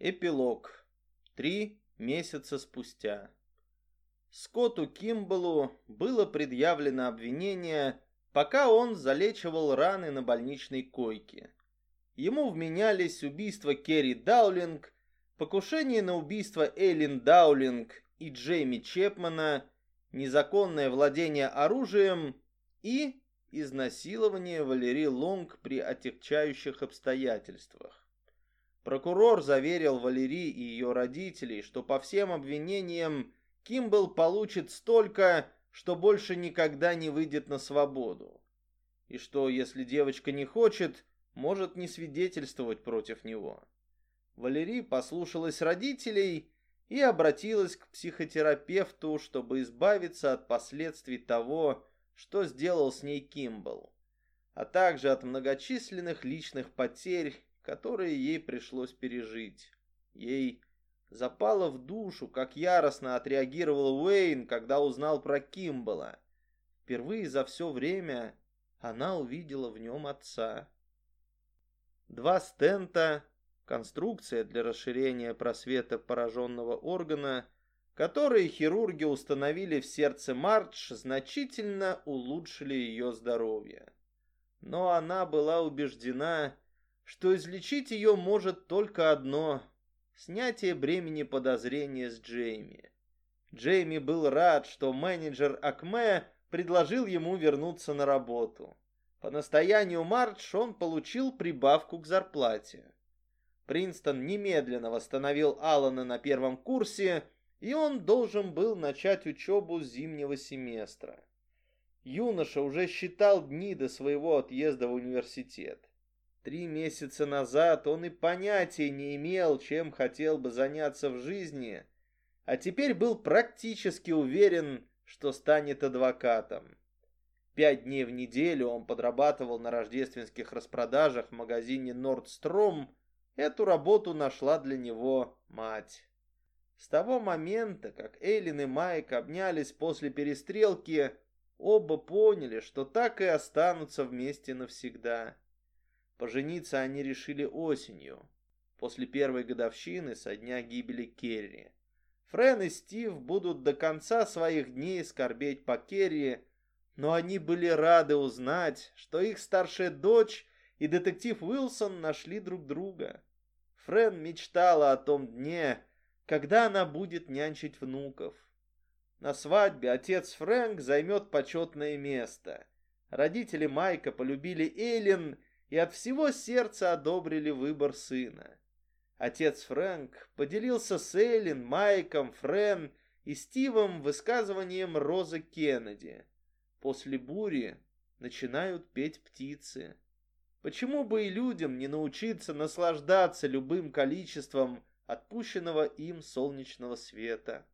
Эпилог. Три месяца спустя. Скотту Кимбалу было предъявлено обвинение, пока он залечивал раны на больничной койке. Ему вменялись убийство Керри Даулинг, покушение на убийство Эйлин Даулинг и Джейми Чепмана, незаконное владение оружием и изнасилование Валерии Лонг при отягчающих обстоятельствах. Прокурор заверил Валерий и ее родителей, что по всем обвинениям Кимбл получит столько, что больше никогда не выйдет на свободу. И что, если девочка не хочет, может не свидетельствовать против него. Валерий послушалась родителей и обратилась к психотерапевту, чтобы избавиться от последствий того, что сделал с ней Кимбл, а также от многочисленных личных потерь, которые ей пришлось пережить. Ей запало в душу, как яростно отреагировал Уэйн, когда узнал про Кимбала. Впервые за все время она увидела в нем отца. Два стента, конструкция для расширения просвета пораженного органа, которые хирурги установили в сердце Мардж, значительно улучшили ее здоровье. Но она была убеждена, что излечить ее может только одно — снятие бремени подозрения с Джейми. Джейми был рад, что менеджер Акме предложил ему вернуться на работу. По настоянию Мардж он получил прибавку к зарплате. Принстон немедленно восстановил Алана на первом курсе, и он должен был начать учебу зимнего семестра. Юноша уже считал дни до своего отъезда в университет. Три месяца назад он и понятия не имел, чем хотел бы заняться в жизни, а теперь был практически уверен, что станет адвокатом. Пять дней в неделю он подрабатывал на рождественских распродажах в магазине «Нордстром». Эту работу нашла для него мать. С того момента, как Эйлин и Майк обнялись после перестрелки, оба поняли, что так и останутся вместе навсегда. Пожениться они решили осенью, после первой годовщины со дня гибели Керри. Френ и Стив будут до конца своих дней скорбеть по Керри, но они были рады узнать, что их старшая дочь и детектив Уилсон нашли друг друга. Френ мечтала о том дне, когда она будет нянчить внуков. На свадьбе отец Фрэнк займет почетное место. Родители Майка полюбили Эйлин и от всего сердца одобрили выбор сына. Отец Фрэнк поделился с Эйлин, Майком, Френ и Стивом высказыванием Розы Кеннеди. После бури начинают петь птицы. Почему бы и людям не научиться наслаждаться любым количеством отпущенного им солнечного света?